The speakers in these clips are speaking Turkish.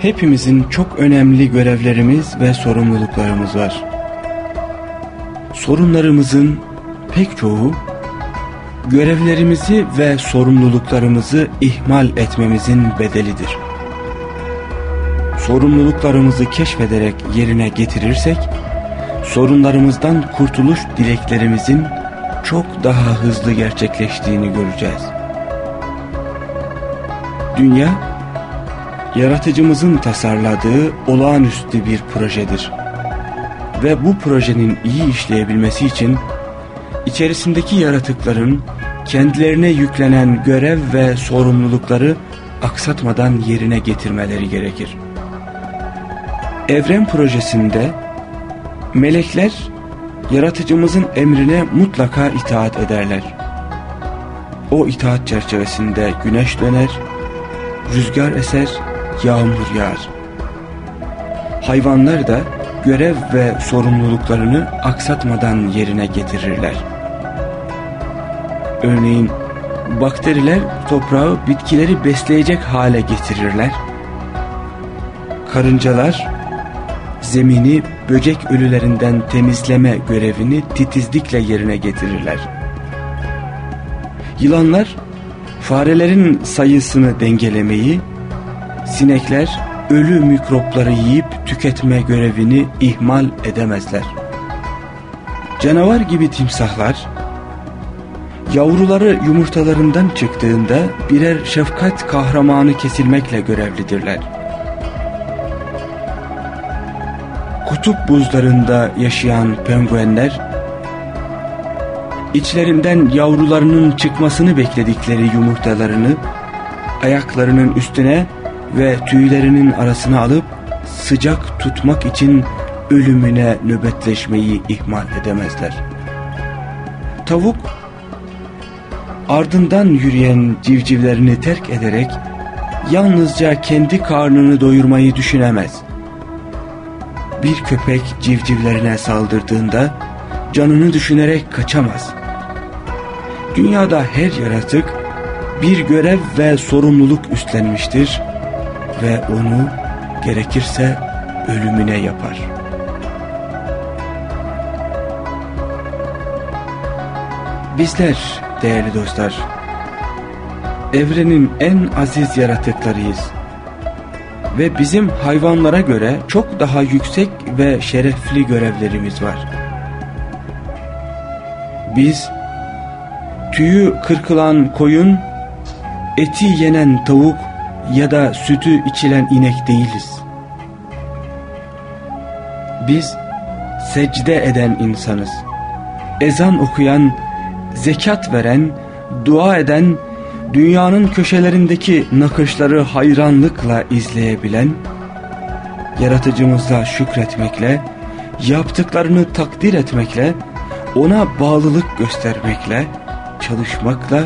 hepimizin çok önemli görevlerimiz ve sorumluluklarımız var. Sorunlarımızın pek çoğu görevlerimizi ve sorumluluklarımızı ihmal etmemizin bedelidir. Sorumluluklarımızı keşfederek yerine getirirsek, sorunlarımızdan kurtuluş dileklerimizin çok daha hızlı gerçekleştiğini göreceğiz. Dünya, yaratıcımızın tasarladığı olağanüstü bir projedir. Ve bu projenin iyi işleyebilmesi için içerisindeki yaratıkların kendilerine yüklenen görev ve sorumlulukları aksatmadan yerine getirmeleri gerekir. Evren projesinde melekler yaratıcımızın emrine mutlaka itaat ederler. O itaat çerçevesinde güneş döner, rüzgar eser, yağmur yağar. Hayvanlar da görev ve sorumluluklarını aksatmadan yerine getirirler. Örneğin bakteriler toprağı bitkileri besleyecek hale getirirler. Karıncalar zemini böcek ölülerinden temizleme görevini titizlikle yerine getirirler. Yılanlar farelerin sayısını dengelemeyi, sinekler ölü mikropları yiyip tüketme görevini ihmal edemezler. Canavar gibi timsahlar, yavruları yumurtalarından çıktığında birer şefkat kahramanı kesilmekle görevlidirler. Kutup buzlarında yaşayan penguenler, içlerinden yavrularının çıkmasını bekledikleri yumurtalarını ayaklarının üstüne ve tüylerinin arasına alıp sıcak tutmak için ölümüne nöbetleşmeyi ihmal edemezler. Tavuk ardından yürüyen civcivlerini terk ederek yalnızca kendi karnını doyurmayı düşünemez. Bir köpek civcivlerine saldırdığında canını düşünerek kaçamaz. Dünyada her yaratık bir görev ve sorumluluk üstlenmiştir ve onu gerekirse ölümüne yapar. Bizler değerli dostlar, evrenin en aziz yaratıklarıyız. Ve bizim hayvanlara göre çok daha yüksek ve şerefli görevlerimiz var. Biz tüyü kırkılan koyun, eti yenen tavuk ya da sütü içilen inek değiliz. Biz secde eden insanız. Ezan okuyan, zekat veren, dua eden, dünyanın köşelerindeki nakışları hayranlıkla izleyebilen, yaratıcımıza şükretmekle, yaptıklarını takdir etmekle, ona bağlılık göstermekle, çalışmakla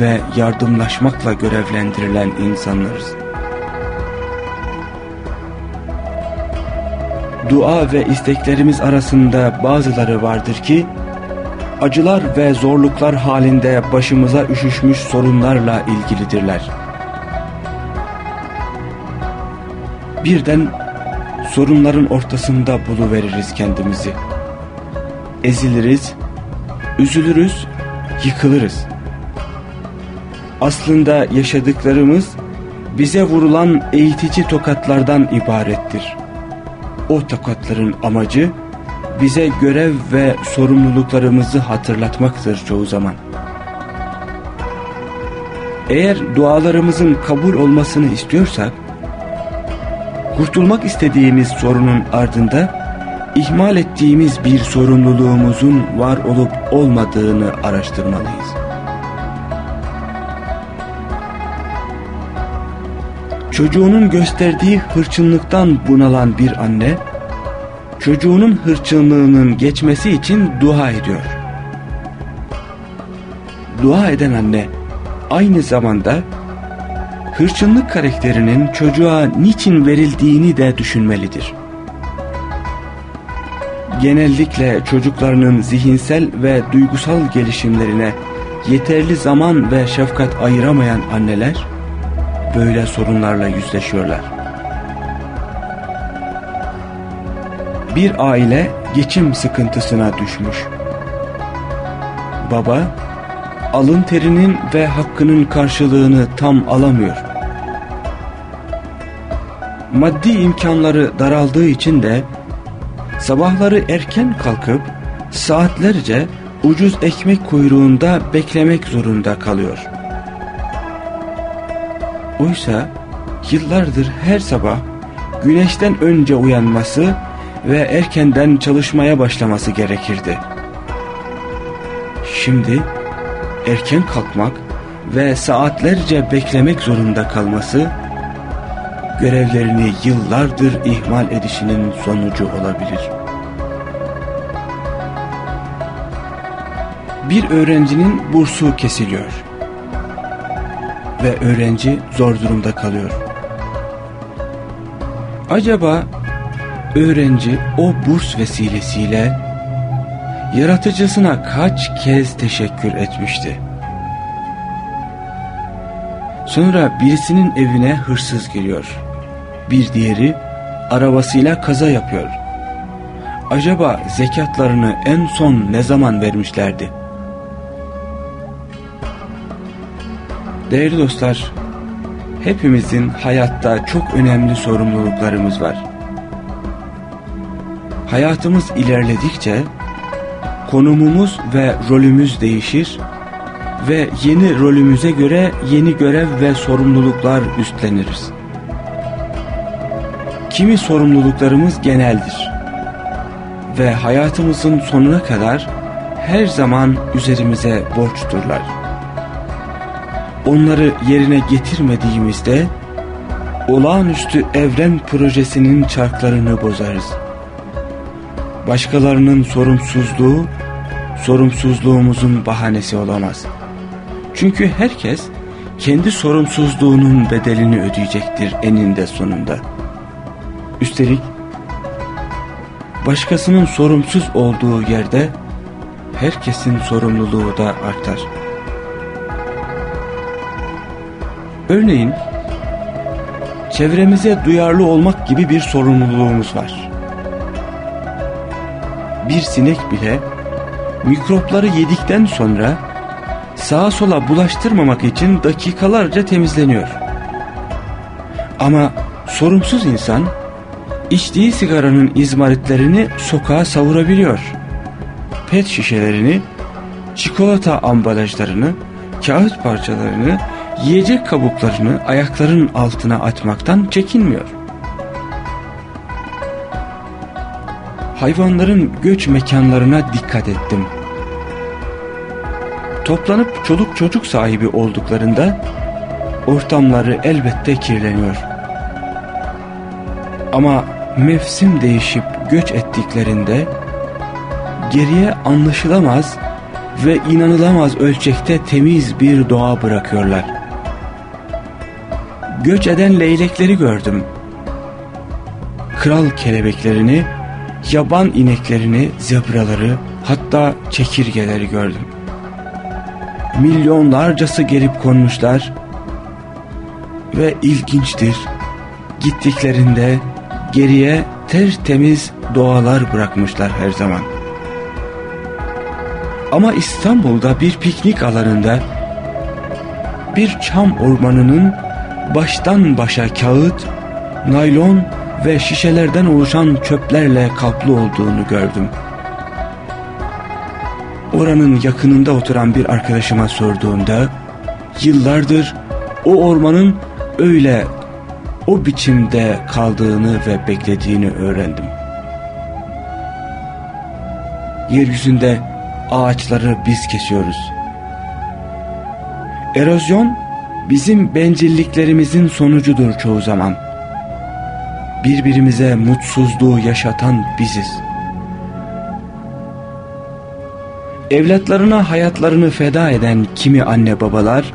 ve yardımlaşmakla görevlendirilen insanlarız. Dua ve isteklerimiz arasında bazıları vardır ki, acılar ve zorluklar halinde başımıza üşüşmüş sorunlarla ilgilidirler. Birden sorunların ortasında buluveririz kendimizi. Eziliriz, üzülürüz, yıkılırız. Aslında yaşadıklarımız bize vurulan eğitici tokatlardan ibarettir. O tokatların amacı bize görev ve sorumluluklarımızı hatırlatmaktır çoğu zaman. Eğer dualarımızın kabul olmasını istiyorsak, kurtulmak istediğimiz sorunun ardında ihmal ettiğimiz bir sorumluluğumuzun var olup olmadığını araştırmalıyız. Çocuğunun gösterdiği hırçınlıktan bunalan bir anne, çocuğunun hırçınlığının geçmesi için dua ediyor. Dua eden anne aynı zamanda hırçınlık karakterinin çocuğa niçin verildiğini de düşünmelidir. Genellikle çocuklarının zihinsel ve duygusal gelişimlerine yeterli zaman ve şefkat ayıramayan anneler böyle sorunlarla yüzleşiyorlar. Bir aile geçim sıkıntısına düşmüş. Baba alın terinin ve hakkının karşılığını tam alamıyor. Maddi imkanları daraldığı için de sabahları erken kalkıp saatlerce ucuz ekmek kuyruğunda beklemek zorunda kalıyor. Oysa yıllardır her sabah güneşten önce uyanması ve erkenden çalışmaya başlaması gerekirdi. Şimdi erken kalkmak ve saatlerce beklemek zorunda kalması görevlerini yıllardır ihmal edişinin sonucu olabilir. Bir öğrencinin bursu kesiliyor ve öğrenci zor durumda kalıyor. Acaba öğrenci o burs vesilesiyle yaratıcısına kaç kez teşekkür etmişti? Sonra birisinin evine hırsız giriyor. Bir diğeri arabasıyla kaza yapıyor. Acaba zekatlarını en son ne zaman vermişlerdi? Değerli dostlar, hepimizin hayatta çok önemli sorumluluklarımız var. Hayatımız ilerledikçe konumumuz ve rolümüz değişir ve yeni rolümüze göre yeni görev ve sorumluluklar üstleniriz. Kimi sorumluluklarımız geneldir ve hayatımızın sonuna kadar her zaman üzerimize borçturlar. Onları yerine getirmediğimizde olağanüstü evren projesinin çarklarını bozarız. Başkalarının sorumsuzluğu sorumsuzluğumuzun bahanesi olamaz. Çünkü herkes kendi sorumsuzluğunun bedelini ödeyecektir eninde sonunda. Üstelik başkasının sorumsuz olduğu yerde herkesin sorumluluğu da artar. Örneğin çevremize duyarlı olmak gibi bir sorumluluğumuz var. Bir sinek bile mikropları yedikten sonra sağa sola bulaştırmamak için dakikalarca temizleniyor. Ama sorumsuz insan içtiği sigaranın izmaritlerini sokağa savurabiliyor. Pet şişelerini, çikolata ambalajlarını, kağıt parçalarını, yiyecek kabuklarını ayaklarının altına atmaktan çekinmiyor. Hayvanların göç mekanlarına dikkat ettim. Toplanıp çoluk çocuk sahibi olduklarında ortamları elbette kirleniyor. Ama mevsim değişip göç ettiklerinde geriye anlaşılamaz ve inanılamaz ölçekte temiz bir doğa bırakıyorlar. Göç eden leylekleri gördüm. Kral kelebeklerini, yaban ineklerini, zebraları, hatta çekirgeleri gördüm. Milyonlarcası gelip konmuşlar ve ilginçtir. Gittiklerinde geriye tertemiz doğalar bırakmışlar her zaman. Ama İstanbul'da bir piknik alanında bir çam ormanının baştan başa kağıt, naylon ve şişelerden oluşan çöplerle kaplı olduğunu gördüm. Oranın yakınında oturan bir arkadaşıma sorduğumda yıllardır o ormanın öyle o biçimde kaldığını ve beklediğini öğrendim. Yeryüzünde ağaçları biz kesiyoruz. Erozyon bizim bencilliklerimizin sonucudur çoğu zaman. Birbirimize mutsuzluğu yaşatan biziz. Evlatlarına hayatlarını feda eden kimi anne babalar,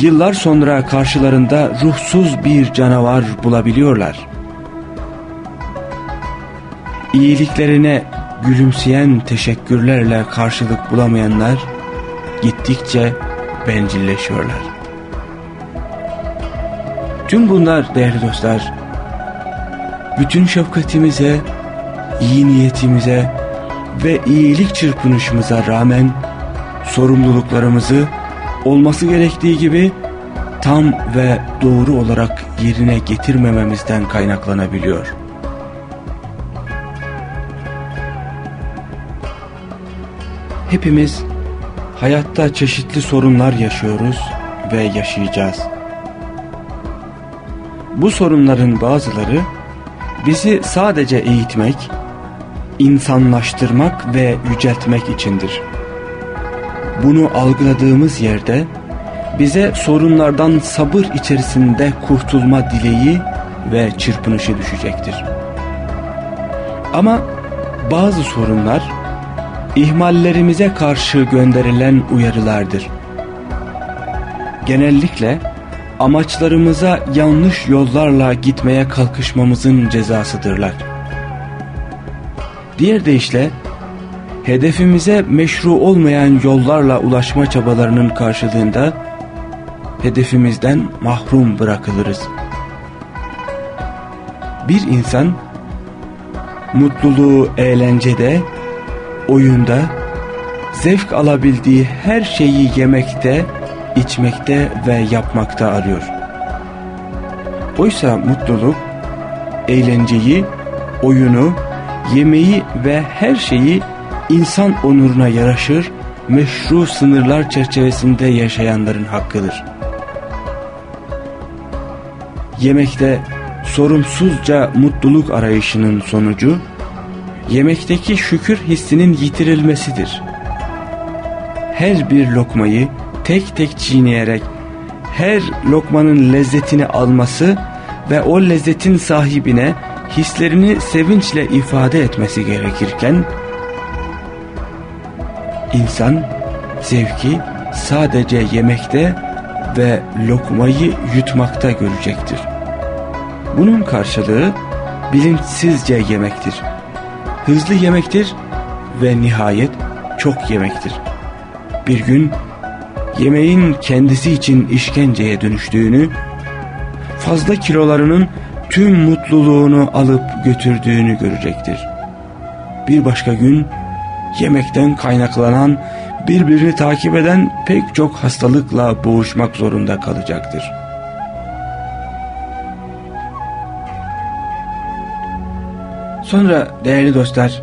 yıllar sonra karşılarında ruhsuz bir canavar bulabiliyorlar. İyiliklerine gülümseyen teşekkürlerle karşılık bulamayanlar gittikçe bencilleşiyorlar. Tüm bunlar değerli dostlar, bütün şefkatimize, iyi niyetimize ve iyilik çırpınışımıza rağmen sorumluluklarımızı olması gerektiği gibi tam ve doğru olarak yerine getirmememizden kaynaklanabiliyor. Hepimiz hayatta çeşitli sorunlar yaşıyoruz ve yaşayacağız. Bu sorunların bazıları bizi sadece eğitmek, insanlaştırmak ve yüceltmek içindir. Bunu algıladığımız yerde bize sorunlardan sabır içerisinde kurtulma dileği ve çırpınışı düşecektir. Ama bazı sorunlar ihmallerimize karşı gönderilen uyarılardır. Genellikle amaçlarımıza yanlış yollarla gitmeye kalkışmamızın cezasıdırlar. Diğer deyişle hedefimize meşru olmayan yollarla ulaşma çabalarının karşılığında hedefimizden mahrum bırakılırız. Bir insan mutluluğu eğlencede, oyunda, zevk alabildiği her şeyi yemekte, içmekte ve yapmakta arıyor. Oysa mutluluk, eğlenceyi, oyunu, yemeği ve her şeyi insan onuruna yaraşır, meşru sınırlar çerçevesinde yaşayanların hakkıdır. Yemekte sorumsuzca mutluluk arayışının sonucu, yemekteki şükür hissinin yitirilmesidir. Her bir lokmayı tek tek çiğneyerek her lokmanın lezzetini alması ve o lezzetin sahibine hislerini sevinçle ifade etmesi gerekirken insan zevki sadece yemekte ve lokmayı yutmakta görecektir. Bunun karşılığı bilinçsizce yemektir. Hızlı yemektir ve nihayet çok yemektir. Bir gün yemeğin kendisi için işkenceye dönüştüğünü, fazla kilolarının tüm mutluluğunu alıp götürdüğünü görecektir. Bir başka gün yemekten kaynaklanan birbirini takip eden pek çok hastalıkla boğuşmak zorunda kalacaktır. Sonra değerli dostlar,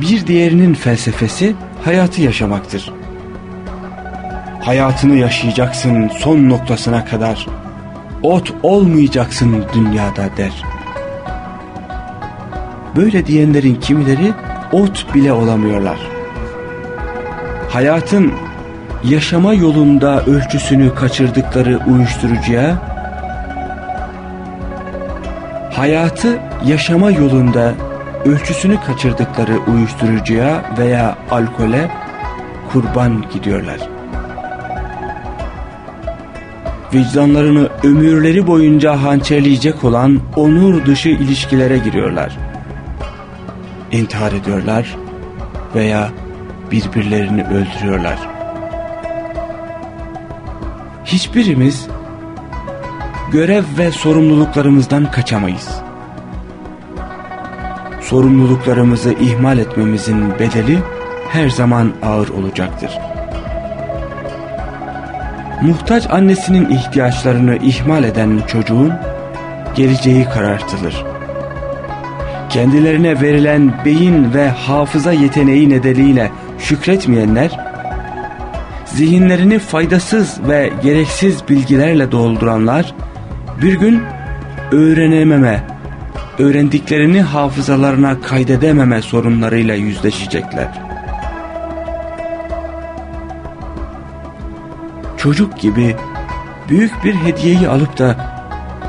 bir diğerinin felsefesi hayatı yaşamaktır. Hayatını yaşayacaksın son noktasına kadar. Ot olmayacaksın dünyada der. Böyle diyenlerin kimileri ot bile olamıyorlar. Hayatın yaşama yolunda ölçüsünü kaçırdıkları uyuşturucuya, hayatı yaşama yolunda ölçüsünü kaçırdıkları uyuşturucuya veya alkole kurban gidiyorlar. Vicdanlarını ömürleri boyunca hançerleyecek olan onur dışı ilişkilere giriyorlar. İntihar ediyorlar veya birbirlerini öldürüyorlar. Hiçbirimiz görev ve sorumluluklarımızdan kaçamayız. Sorumluluklarımızı ihmal etmemizin bedeli her zaman ağır olacaktır. Muhtaç annesinin ihtiyaçlarını ihmal eden çocuğun geleceği karartılır. Kendilerine verilen beyin ve hafıza yeteneği nedeniyle şükretmeyenler, zihinlerini faydasız ve gereksiz bilgilerle dolduranlar, bir gün öğrenememe, öğrendiklerini hafızalarına kaydedememe sorunlarıyla yüzleşecekler. Çocuk gibi büyük bir hediyeyi alıp da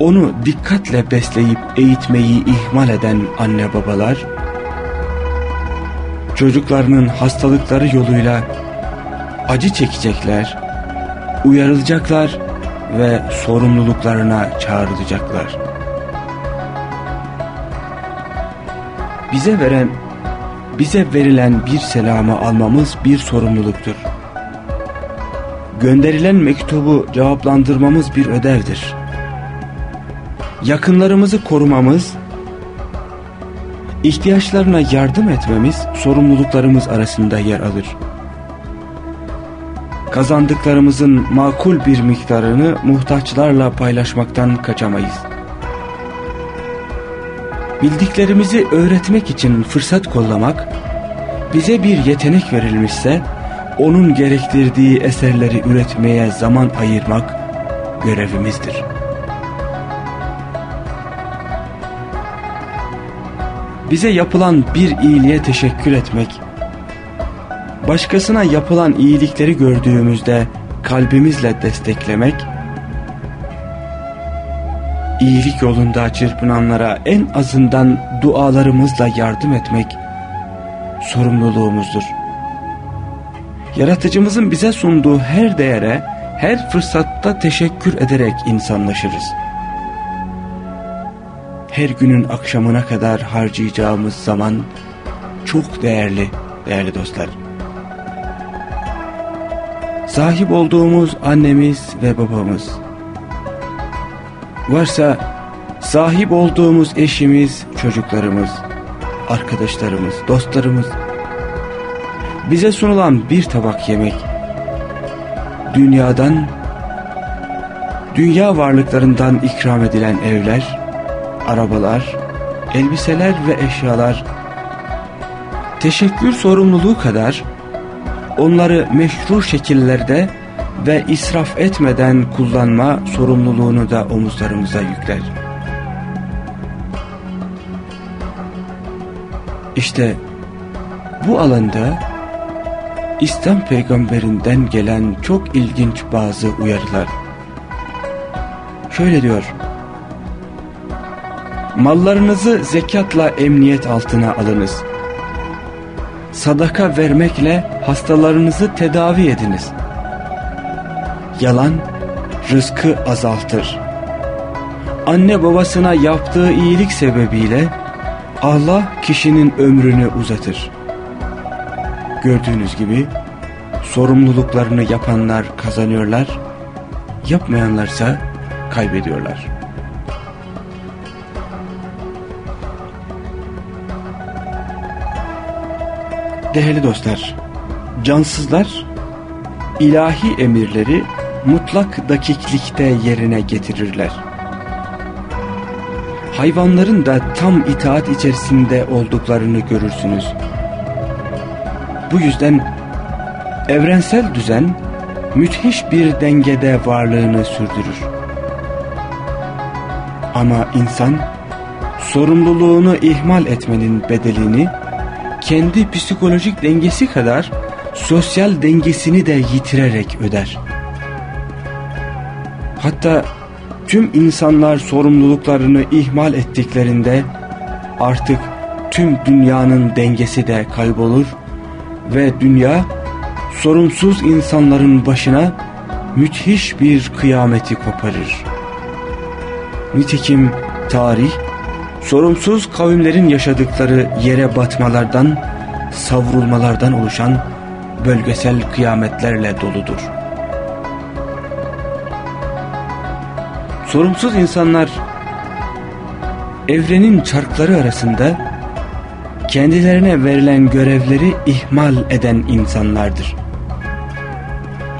onu dikkatle besleyip eğitmeyi ihmal eden anne babalar, çocuklarının hastalıkları yoluyla acı çekecekler, uyarılacaklar ve sorumluluklarına çağrılacaklar. Bize veren, bize verilen bir selamı almamız bir sorumluluktur. Gönderilen mektubu cevaplandırmamız bir ödevdir. Yakınlarımızı korumamız, ihtiyaçlarına yardım etmemiz sorumluluklarımız arasında yer alır. Kazandıklarımızın makul bir miktarını muhtaçlarla paylaşmaktan kaçamayız. Bildiklerimizi öğretmek için fırsat kollamak, bize bir yetenek verilmişse, onun gerektirdiği eserleri üretmeye zaman ayırmak görevimizdir. Bize yapılan bir iyiliğe teşekkür etmek, başkasına yapılan iyilikleri gördüğümüzde kalbimizle desteklemek, iyilik yolunda çırpınanlara en azından dualarımızla yardım etmek sorumluluğumuzdur. Yaratıcımızın bize sunduğu her değere, her fırsatta teşekkür ederek insanlaşırız. Her günün akşamına kadar harcayacağımız zaman çok değerli, değerli dostlar. Sahip olduğumuz annemiz ve babamız. Varsa sahip olduğumuz eşimiz, çocuklarımız, arkadaşlarımız, dostlarımız. Bize sunulan bir tabak yemek. Dünyadan, dünya varlıklarından ikram edilen evler, arabalar, elbiseler ve eşyalar teşekkür sorumluluğu kadar onları meşru şekillerde ve israf etmeden kullanma sorumluluğunu da omuzlarımıza yükler. İşte bu alanda İslam peygamberinden gelen çok ilginç bazı uyarılar. Şöyle diyor. Mallarınızı zekatla emniyet altına alınız. Sadaka vermekle hastalarınızı tedavi ediniz. Yalan rızkı azaltır. Anne babasına yaptığı iyilik sebebiyle Allah kişinin ömrünü uzatır. Gördüğünüz gibi sorumluluklarını yapanlar kazanıyorlar, yapmayanlarsa kaybediyorlar. Değerli dostlar, cansızlar ilahi emirleri mutlak dakiklikte yerine getirirler. Hayvanların da tam itaat içerisinde olduklarını görürsünüz. Bu yüzden evrensel düzen müthiş bir dengede varlığını sürdürür. Ama insan sorumluluğunu ihmal etmenin bedelini kendi psikolojik dengesi kadar sosyal dengesini de yitirerek öder. Hatta tüm insanlar sorumluluklarını ihmal ettiklerinde artık tüm dünyanın dengesi de kaybolur ve dünya sorumsuz insanların başına müthiş bir kıyameti koparır. Nitekim tarih sorumsuz kavimlerin yaşadıkları yere batmalardan, savrulmalardan oluşan bölgesel kıyametlerle doludur. Sorumsuz insanlar evrenin çarkları arasında kendilerine verilen görevleri ihmal eden insanlardır.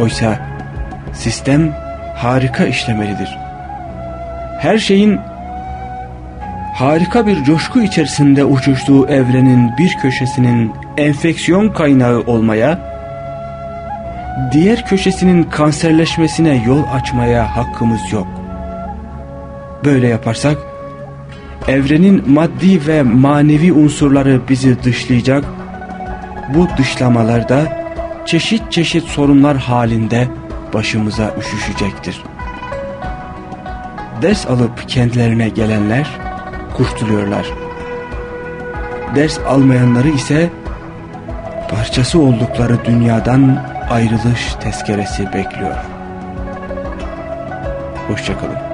Oysa sistem harika işlemelidir. Her şeyin harika bir coşku içerisinde uçuştuğu evrenin bir köşesinin enfeksiyon kaynağı olmaya, diğer köşesinin kanserleşmesine yol açmaya hakkımız yok. Böyle yaparsak, evrenin maddi ve manevi unsurları bizi dışlayacak, bu dışlamalarda çeşit çeşit sorunlar halinde başımıza üşüşecektir. Ders alıp kendilerine gelenler kurtuluyorlar. Ders almayanları ise parçası oldukları dünyadan ayrılış tezkeresi bekliyor. Hoşçakalın.